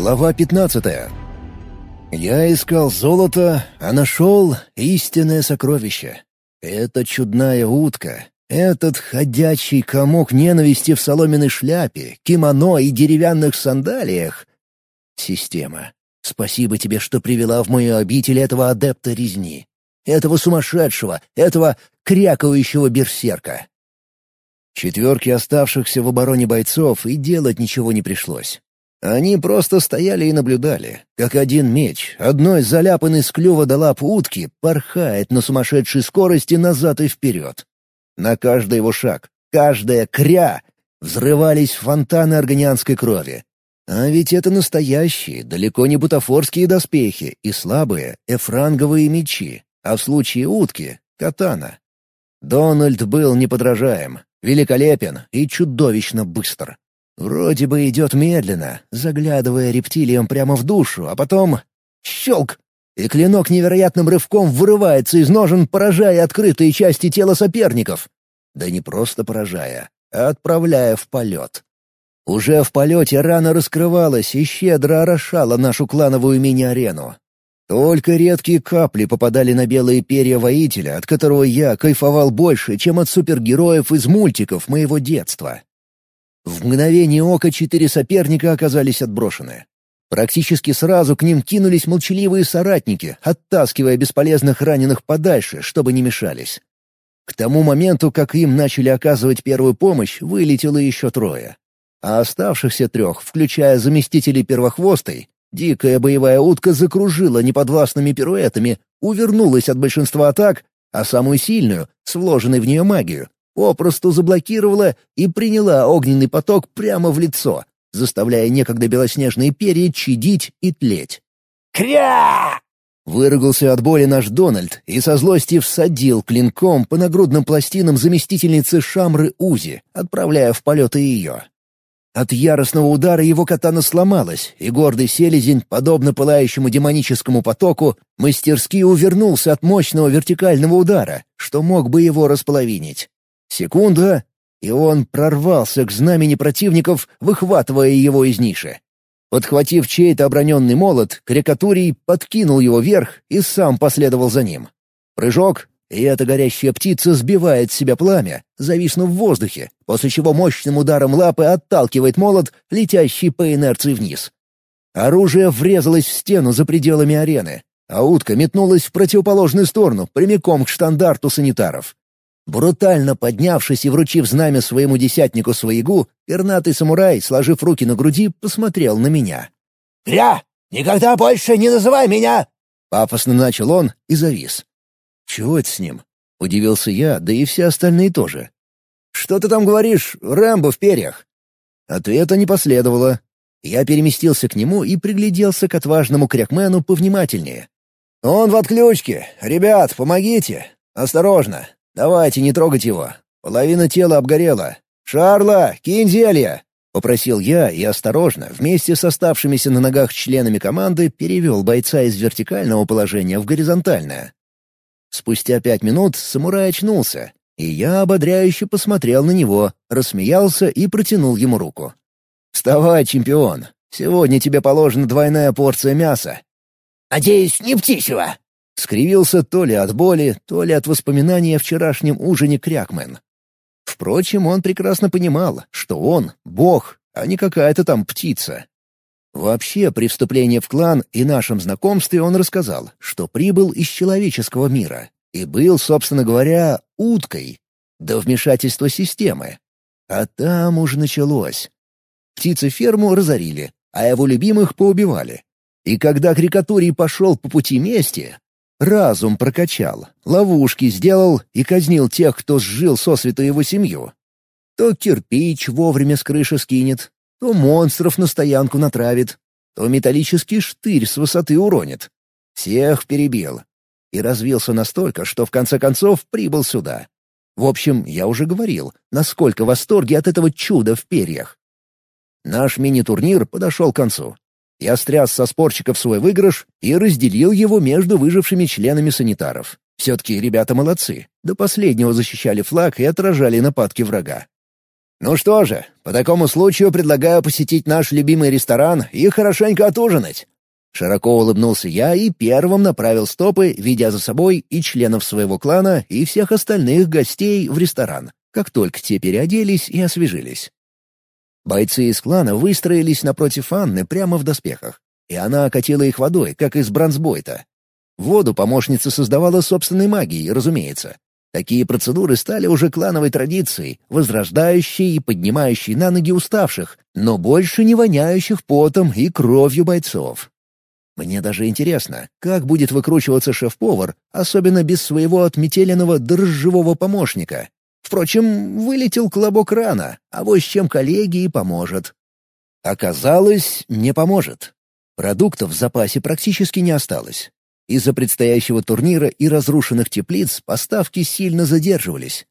Глава 15 Я искал золото, а нашел истинное сокровище. Это чудная утка, этот ходячий комок ненависти в соломенной шляпе, кимоно и деревянных сандалиях. Система, спасибо тебе, что привела в мою обитель этого адепта резни. Этого сумасшедшего, этого крякающего берсерка. Четверки оставшихся в обороне бойцов и делать ничего не пришлось. Они просто стояли и наблюдали, как один меч, одной заляпанный с клюва до лап утки, порхает на сумасшедшей скорости назад и вперед. На каждый его шаг, каждая кря взрывались фонтаны органианской крови. А ведь это настоящие, далеко не бутафорские доспехи и слабые эфранговые мечи, а в случае утки — катана. Дональд был неподражаем, великолепен и чудовищно быстр. Вроде бы идет медленно, заглядывая рептилиям прямо в душу, а потом — щелк! И клинок невероятным рывком вырывается из ножен, поражая открытые части тела соперников. Да не просто поражая, а отправляя в полет. Уже в полете рана раскрывалась и щедро орошала нашу клановую мини-арену. Только редкие капли попадали на белые перья воителя, от которого я кайфовал больше, чем от супергероев из мультиков моего детства. В мгновение ока четыре соперника оказались отброшены. Практически сразу к ним кинулись молчаливые соратники, оттаскивая бесполезных раненых подальше, чтобы не мешались. К тому моменту, как им начали оказывать первую помощь, вылетело еще трое. А оставшихся трех, включая заместителей первохвостой, дикая боевая утка закружила неподвластными пируэтами, увернулась от большинства атак, а самую сильную, с вложенной в нее магию, попросту заблокировала и приняла огненный поток прямо в лицо, заставляя некогда белоснежные перья чадить и тлеть. «Кря!» Выругался от боли наш Дональд и со злости всадил клинком по нагрудным пластинам заместительницы Шамры Узи, отправляя в полеты ее. От яростного удара его катана сломалась, и гордый селезень, подобно пылающему демоническому потоку, мастерски увернулся от мощного вертикального удара, что мог бы его располовинить. Секунда, и он прорвался к знамени противников, выхватывая его из ниши. Подхватив чей-то оброненный молот, Крикатурий подкинул его вверх и сам последовал за ним. Прыжок, и эта горящая птица сбивает с себя пламя, зависнув в воздухе, после чего мощным ударом лапы отталкивает молот, летящий по инерции вниз. Оружие врезалось в стену за пределами арены, а утка метнулась в противоположную сторону, прямиком к штандарту санитаров. Брутально поднявшись и вручив знамя своему десятнику своегу, пернатый самурай, сложив руки на груди, посмотрел на меня. «Гря! Никогда больше не называй меня!» Пафосно начал он и завис. «Чего это с ним?» — удивился я, да и все остальные тоже. «Что ты там говоришь, Рэмбо в перьях?» Ответа не последовало. Я переместился к нему и пригляделся к отважному крякмену повнимательнее. «Он в отключке. Ребят, помогите. Осторожно. Давайте, не трогать его. Половина тела обгорела. Шарла, кинь зелье!» — попросил я и осторожно, вместе с оставшимися на ногах членами команды, перевел бойца из вертикального положения в горизонтальное. Спустя пять минут самурай очнулся, и я ободряюще посмотрел на него, рассмеялся и протянул ему руку. «Вставай, чемпион! Сегодня тебе положена двойная порция мяса». «Надеюсь, не птичьего!» Скривился то ли от боли, то ли от воспоминания о вчерашнем ужине Крякмен. Впрочем, он прекрасно понимал, что он — бог, а не какая-то там птица. Вообще, при вступлении в клан и нашем знакомстве он рассказал, что прибыл из человеческого мира и был, собственно говоря, уткой до вмешательства системы. А там уже началось. Птицеферму разорили, а его любимых поубивали. И когда Крикатурий пошел по пути мести, Разум прокачал, ловушки сделал и казнил тех, кто сжил сосвету его семью. То кирпич вовремя с крыши скинет, то монстров на стоянку натравит, то металлический штырь с высоты уронит. Всех перебил. И развился настолько, что в конце концов прибыл сюда. В общем, я уже говорил, насколько в восторге от этого чуда в перьях. Наш мини-турнир подошел к концу. Я стряс со спорщиков свой выигрыш и разделил его между выжившими членами санитаров. Все-таки ребята молодцы. До последнего защищали флаг и отражали нападки врага. Ну что же, по такому случаю предлагаю посетить наш любимый ресторан и хорошенько отужинать. Широко улыбнулся я и первым направил стопы, ведя за собой и членов своего клана, и всех остальных гостей в ресторан, как только те переоделись и освежились. Бойцы из клана выстроились напротив Анны прямо в доспехах, и она окатила их водой, как из бронзбойта. Воду помощница создавала собственной магией, разумеется. Такие процедуры стали уже клановой традицией, возрождающей и поднимающей на ноги уставших, но больше не воняющих потом и кровью бойцов. Мне даже интересно, как будет выкручиваться шеф-повар, особенно без своего отметеленного дрожжевого помощника. Впрочем, вылетел клобок рано, а вот с чем коллеги и поможет. Оказалось, не поможет. Продуктов в запасе практически не осталось. Из-за предстоящего турнира и разрушенных теплиц поставки сильно задерживались.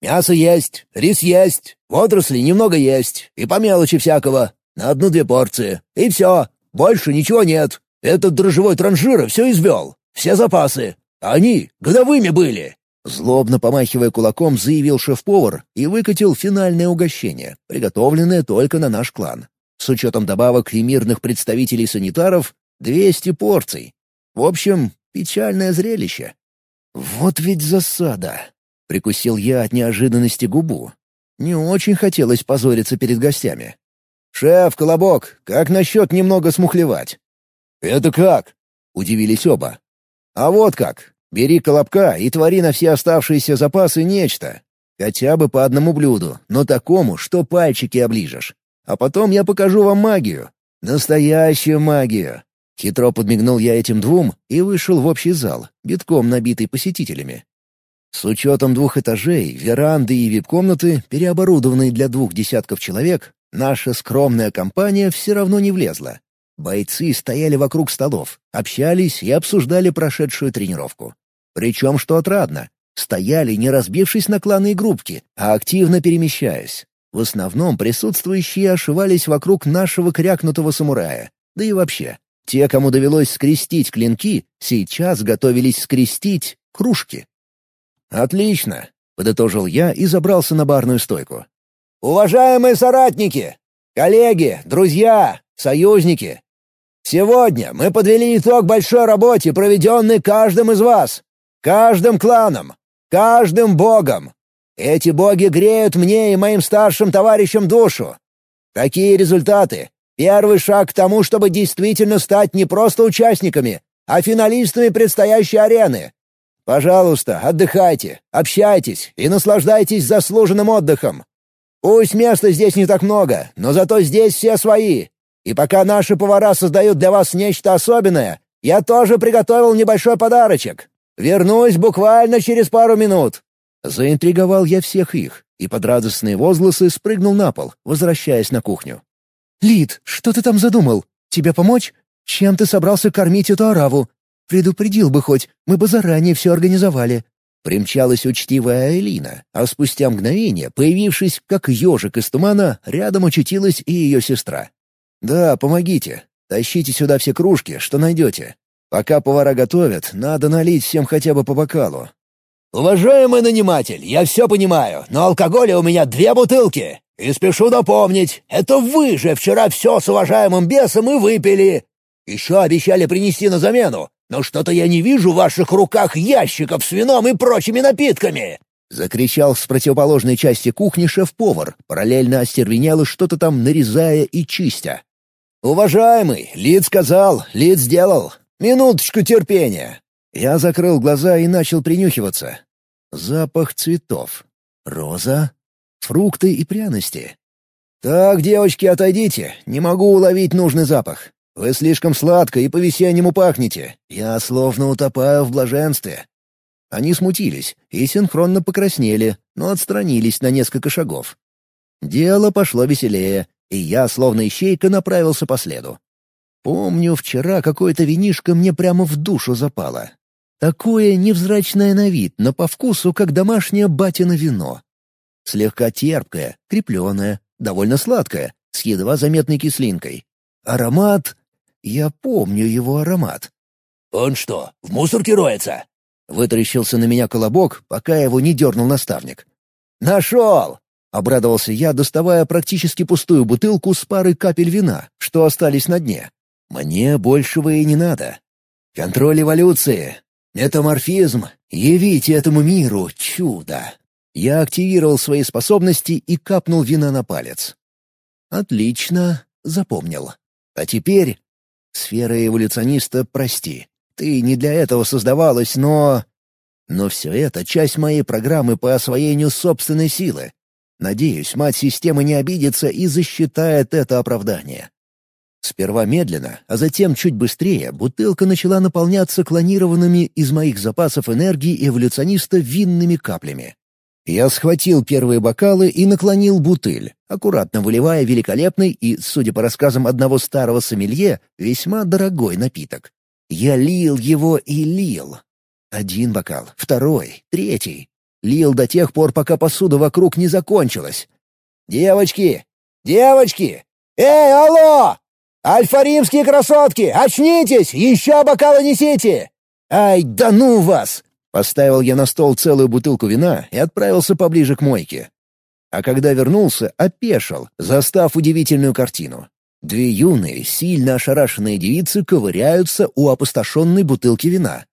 «Мясо есть, рис есть, водоросли немного есть, и по мелочи всякого, на одну-две порции, и все, больше ничего нет. Этот дрожжевой транжира все извел, все запасы. Они годовыми были. Злобно помахивая кулаком, заявил шеф-повар и выкатил финальное угощение, приготовленное только на наш клан. С учетом добавок и мирных представителей санитаров — 200 порций. В общем, печальное зрелище. «Вот ведь засада!» — прикусил я от неожиданности губу. Не очень хотелось позориться перед гостями. «Шеф, Колобок, как насчет немного смухлевать?» «Это как?» — удивились оба. «А вот как. Бери колобка и твори на все оставшиеся запасы нечто. Хотя бы по одному блюду, но такому, что пальчики оближешь. А потом я покажу вам магию. Настоящую магию. Хитро подмигнул я этим двум и вышел в общий зал, битком набитый посетителями. С учетом двух этажей, веранды и вип-комнаты, переоборудованные для двух десятков человек, наша скромная компания все равно не влезла. Бойцы стояли вокруг столов, общались и обсуждали прошедшую тренировку. Причем, что отрадно, стояли, не разбившись на кланы и группки, а активно перемещаясь. В основном присутствующие ошивались вокруг нашего крякнутого самурая. Да и вообще, те, кому довелось скрестить клинки, сейчас готовились скрестить кружки. «Отлично», — подытожил я и забрался на барную стойку. «Уважаемые соратники! Коллеги, друзья, союзники! Сегодня мы подвели итог большой работе, проведенной каждым из вас. Каждым кланом, каждым богом. Эти боги греют мне и моим старшим товарищам душу. Какие результаты? Первый шаг к тому, чтобы действительно стать не просто участниками, а финалистами предстоящей арены. Пожалуйста, отдыхайте, общайтесь и наслаждайтесь заслуженным отдыхом. Пусть места здесь не так много, но зато здесь все свои. И пока наши повара создают для вас нечто особенное, я тоже приготовил небольшой подарочек. Вернусь буквально через пару минут». Заинтриговал я всех их и под радостные возгласы спрыгнул на пол, возвращаясь на кухню. «Лид, что ты там задумал? Тебе помочь? Чем ты собрался кормить эту ораву? Предупредил бы хоть, мы бы заранее все организовали». Примчалась учтивая Элина, а спустя мгновение, появившись как ежик из тумана, рядом очутилась и ее сестра. «Да, помогите. Тащите сюда все кружки, что найдете. Пока повара готовят, надо налить всем хотя бы по бокалу. «Уважаемый наниматель, я все понимаю, но алкоголя у меня две бутылки. И спешу напомнить, это вы же вчера все с уважаемым бесом и выпили. Еще обещали принести на замену, но что-то я не вижу в ваших руках ящиков с вином и прочими напитками!» Закричал с противоположной части кухни шеф-повар, параллельно остервенело что-то там нарезая и чистя. «Уважаемый, Лид сказал, Лид сделал. Минуточку терпения. Я закрыл глаза и начал принюхиваться. Запах цветов. Роза. Фрукты и пряности. «Так, девочки, отойдите. Не могу уловить нужный запах. Вы слишком сладко и по-весеннему пахнете. Я словно утопаю в блаженстве». Они смутились и синхронно покраснели, но отстранились на несколько шагов. Дело пошло веселее, и я, словно ищейка, направился по следу. Помню, вчера какое-то винишко мне прямо в душу запало. Такое невзрачное на вид, но по вкусу, как домашнее батино вино. Слегка терпкое, крепленое, довольно сладкое, с едва заметной кислинкой. Аромат... Я помню его аромат. «Он что, в мусорке роется?» Вытаращился на меня колобок, пока его не дернул наставник. «Нашел! Обрадовался я, доставая практически пустую бутылку с парой капель вина, что остались на дне. Мне большего и не надо. Контроль эволюции. Метаморфизм. Явите этому миру чудо. Я активировал свои способности и капнул вина на палец. Отлично, запомнил. А теперь... Сфера эволюциониста, прости. Ты не для этого создавалась, но... Но все это — часть моей программы по освоению собственной силы. Надеюсь, мать системы не обидится и засчитает это оправдание. Сперва медленно, а затем чуть быстрее бутылка начала наполняться клонированными из моих запасов энергии эволюциониста винными каплями. Я схватил первые бокалы и наклонил бутыль, аккуратно выливая великолепный и, судя по рассказам одного старого сомелье, весьма дорогой напиток. Я лил его и лил. Один бокал, второй, третий. Лил до тех пор, пока посуда вокруг не закончилась. «Девочки! Девочки! Эй, алло! Альфа-римские красотки! Очнитесь! Еще бокалы несите!» «Ай, да ну вас!» Поставил я на стол целую бутылку вина и отправился поближе к мойке. А когда вернулся, опешил, застав удивительную картину. Две юные, сильно ошарашенные девицы ковыряются у опустошенной бутылки вина.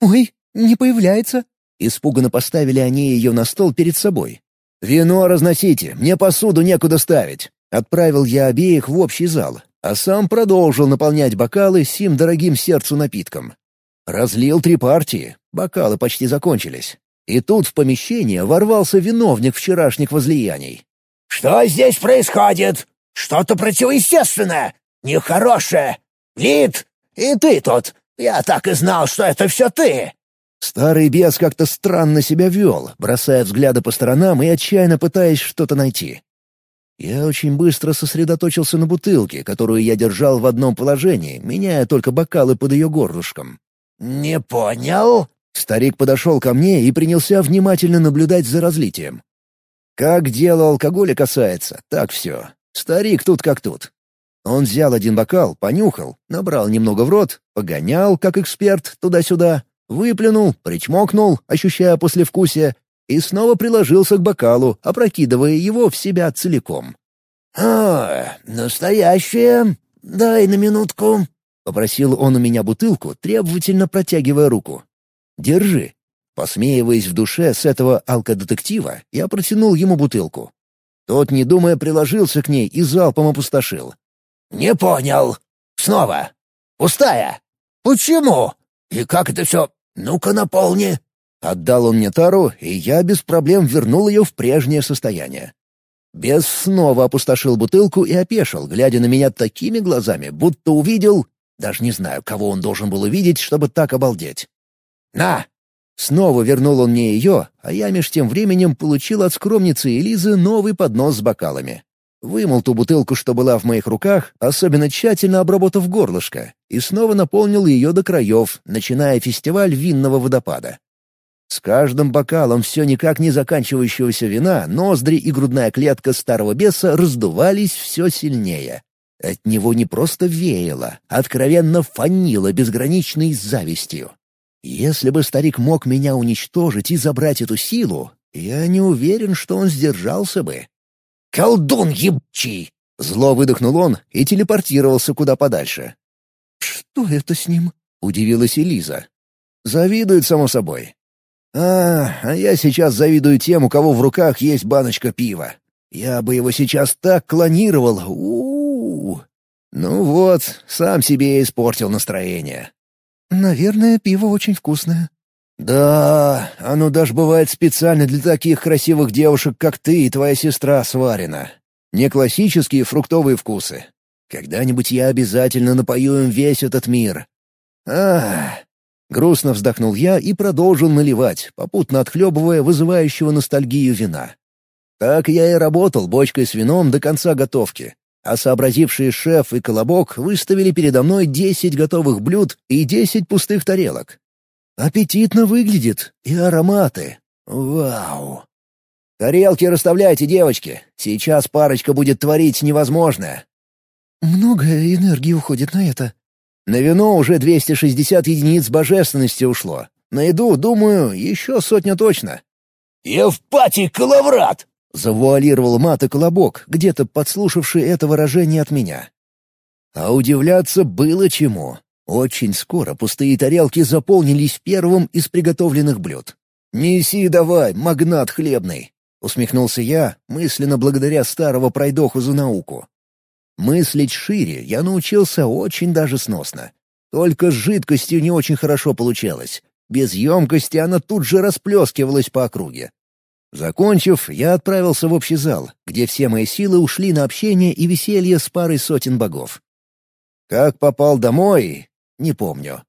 «Ой, не появляется!» Испуганно поставили они ее на стол перед собой. «Вино разносите, мне посуду некуда ставить!» Отправил я обеих в общий зал, а сам продолжил наполнять бокалы сим дорогим сердцу напитком. Разлил три партии, бокалы почти закончились. И тут в помещение ворвался виновник вчерашних возлияний. «Что здесь происходит? Что-то противоестественное, нехорошее. Вид, и ты тут. Я так и знал, что это все ты!» Старый бес как-то странно себя вел, бросая взгляды по сторонам и отчаянно пытаясь что-то найти. Я очень быстро сосредоточился на бутылке, которую я держал в одном положении, меняя только бокалы под ее горлышком. «Не понял?» Старик подошел ко мне и принялся внимательно наблюдать за разлитием. Как дело алкоголя касается, так все. Старик тут как тут. Он взял один бокал, понюхал, набрал немного в рот, погонял, как эксперт, туда-сюда, выплюнул, причмокнул, ощущая послевкусие, и снова приложился к бокалу, опрокидывая его в себя целиком. «А, настоящее? Дай на минутку», Попросил он у меня бутылку, требовательно протягивая руку. «Держи». Посмеиваясь в душе с этого алкодетектива, я протянул ему бутылку. Тот, не думая, приложился к ней и залпом опустошил. «Не понял. Снова. Пустая. Почему? И как это все? Ну-ка наполни». Отдал он мне тару, и я без проблем вернул ее в прежнее состояние. Бес снова опустошил бутылку и опешил, глядя на меня такими глазами, будто увидел даже не знаю, кого он должен был увидеть, чтобы так обалдеть. «На!» Снова вернул он мне ее, а я меж тем временем получил от скромницы Элизы новый поднос с бокалами. Вымыл ту бутылку, что была в моих руках, особенно тщательно обработав горлышко, и снова наполнил ее до краев, начиная фестиваль винного водопада. С каждым бокалом все никак не заканчивающегося вина ноздри и грудная клетка старого беса раздувались все сильнее. От него не просто веяло, а откровенно фанило безграничной завистью. Если бы старик мог меня уничтожить и забрать эту силу, я не уверен, что он сдержался бы. «Колдун ебчий!» Зло выдохнул он и телепортировался куда подальше. «Что это с ним?» — удивилась Элиза. «Завидует, само собой. А, а я сейчас завидую тем, у кого в руках есть баночка пива. Я бы его сейчас так клонировал. У, -у, ну вот, сам себе испортил настроение. Наверное, пиво очень вкусное. Да, оно даже бывает специально для таких красивых девушек, как ты и твоя сестра сварено. Не классические фруктовые вкусы. Когда-нибудь я обязательно напою им весь этот мир. Ах! Грустно вздохнул я и продолжил наливать, попутно отхлебывая вызывающего ностальгию вина. Так я и работал бочкой с вином до конца готовки а сообразившие шеф и колобок выставили передо мной десять готовых блюд и десять пустых тарелок. Аппетитно выглядит, и ароматы. Вау! Тарелки расставляйте, девочки. Сейчас парочка будет творить невозможное. Много энергии уходит на это. На вино уже 260 единиц божественности ушло. На еду, думаю, еще сотня точно. «Евпатий Калаврат!» — Завуалировал мат и колобок, где-то подслушавший это выражение от меня. А удивляться было чему. Очень скоро пустые тарелки заполнились первым из приготовленных блюд. «Неси давай, магнат хлебный!» — усмехнулся я, мысленно благодаря старого пройдоху за науку. Мыслить шире я научился очень даже сносно. Только с жидкостью не очень хорошо получалось. Без емкости она тут же расплескивалась по округе. Закончив, я отправился в общий зал, где все мои силы ушли на общение и веселье с парой сотен богов. Как попал домой, не помню.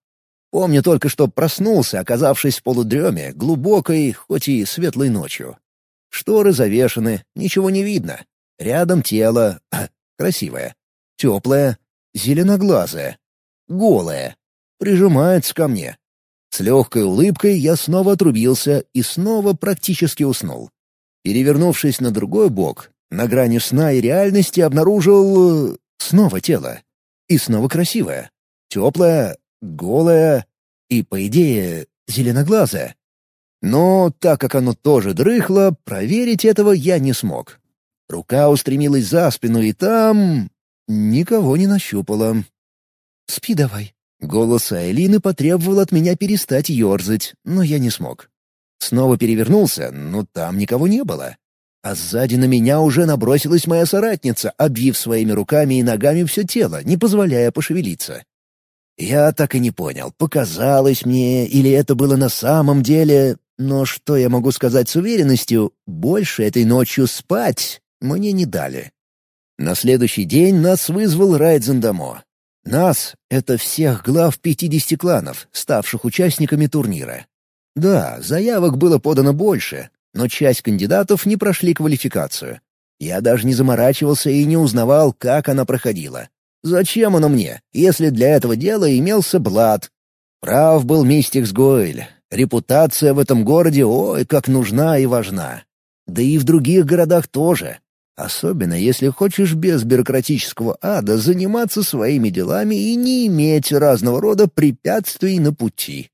Помню только, что проснулся, оказавшись в полудреме, глубокой, хоть и светлой ночью. Шторы завешены, ничего не видно. Рядом тело... красивое. Теплое, зеленоглазое, голое. Прижимается ко мне. С легкой улыбкой я снова отрубился и снова практически уснул. Перевернувшись на другой бок, на грани сна и реальности обнаружил... Э, снова тело. И снова красивое. Теплое, голое и, по идее, зеленоглазое. Но так как оно тоже дрыхло, проверить этого я не смог. Рука устремилась за спину, и там... никого не нащупала. «Спи давай». Голос Айлины потребовал от меня перестать ерзать, но я не смог. Снова перевернулся, но там никого не было. А сзади на меня уже набросилась моя соратница, обвив своими руками и ногами все тело, не позволяя пошевелиться. Я так и не понял, показалось мне или это было на самом деле, но что я могу сказать с уверенностью, больше этой ночью спать мне не дали. На следующий день нас вызвал Райдзен Дамо. Нас — это всех глав 50 кланов, ставших участниками турнира. Да, заявок было подано больше, но часть кандидатов не прошли квалификацию. Я даже не заморачивался и не узнавал, как она проходила. Зачем оно мне, если для этого дела имелся Блад? Прав был мистик Сгойль. Репутация в этом городе ой, как нужна и важна. Да и в других городах тоже. Особенно если хочешь без бюрократического ада заниматься своими делами и не иметь разного рода препятствий на пути.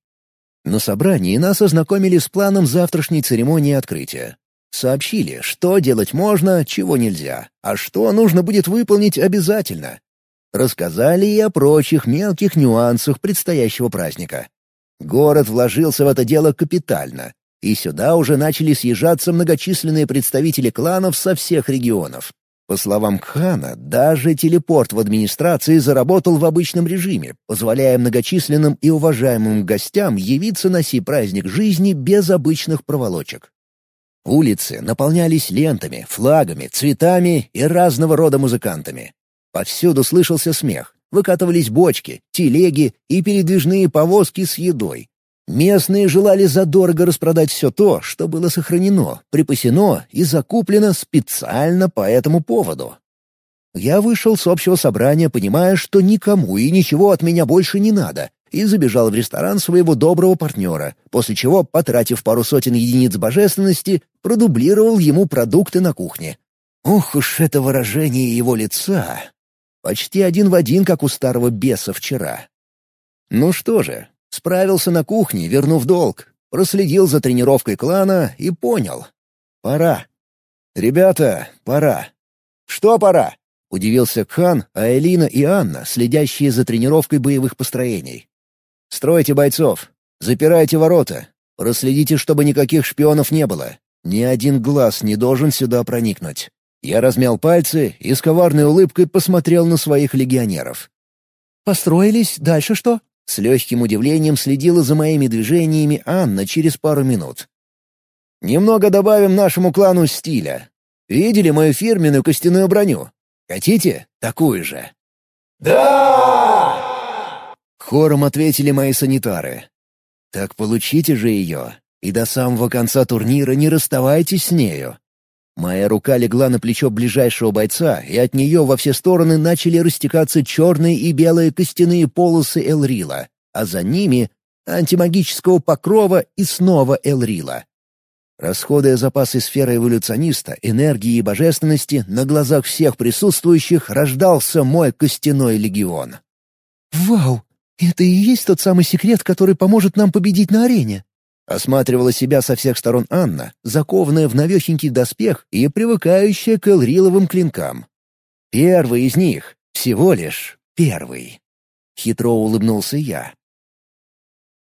На собрании нас ознакомили с планом завтрашней церемонии открытия. Сообщили, что делать можно, чего нельзя, а что нужно будет выполнить обязательно. Рассказали и о прочих мелких нюансах предстоящего праздника. Город вложился в это дело капитально, и сюда уже начали съезжаться многочисленные представители кланов со всех регионов. По словам Кхана, даже телепорт в администрации заработал в обычном режиме, позволяя многочисленным и уважаемым гостям явиться на сей праздник жизни без обычных проволочек. Улицы наполнялись лентами, флагами, цветами и разного рода музыкантами. Повсюду слышался смех, выкатывались бочки, телеги и передвижные повозки с едой. Местные желали задорого распродать все то, что было сохранено, припасено и закуплено специально по этому поводу. Я вышел с общего собрания, понимая, что никому и ничего от меня больше не надо, и забежал в ресторан своего доброго партнера, после чего, потратив пару сотен единиц божественности, продублировал ему продукты на кухне. Ох уж это выражение его лица! Почти один в один, как у старого беса вчера. Ну что же, справился на кухне, вернув долг, проследил за тренировкой клана и понял. Пора. Ребята, пора. Что пора? Удивился Кхан, а Элина и Анна, следящие за тренировкой боевых построений. «Стройте бойцов, запирайте ворота, проследите, чтобы никаких шпионов не было. Ни один глаз не должен сюда проникнуть. Я размял пальцы и с коварной улыбкой посмотрел на своих легионеров. «Построились, дальше что?» С легким удивлением следила за моими движениями Анна через пару минут. «Немного добавим нашему клану стиля. Видели мою фирменную костяную броню? Хотите такую же?» «Да!» Хором ответили мои санитары. «Так получите же ее, и до самого конца турнира не расставайтесь с нею. Моя рука легла на плечо ближайшего бойца, и от нее во все стороны начали растекаться черные и белые костяные полосы Элрила, а за ними — антимагического покрова и снова Элрила. Расходуя запасы сферы эволюциониста, энергии и божественности, на глазах всех присутствующих рождался мой костяной легион. «Вау! Это и есть тот самый секрет, который поможет нам победить на арене?» Осматривала себя со всех сторон Анна, закованная в навехенький доспех и привыкающая к элриловым клинкам. Первый из них, всего лишь первый. Хитро улыбнулся я.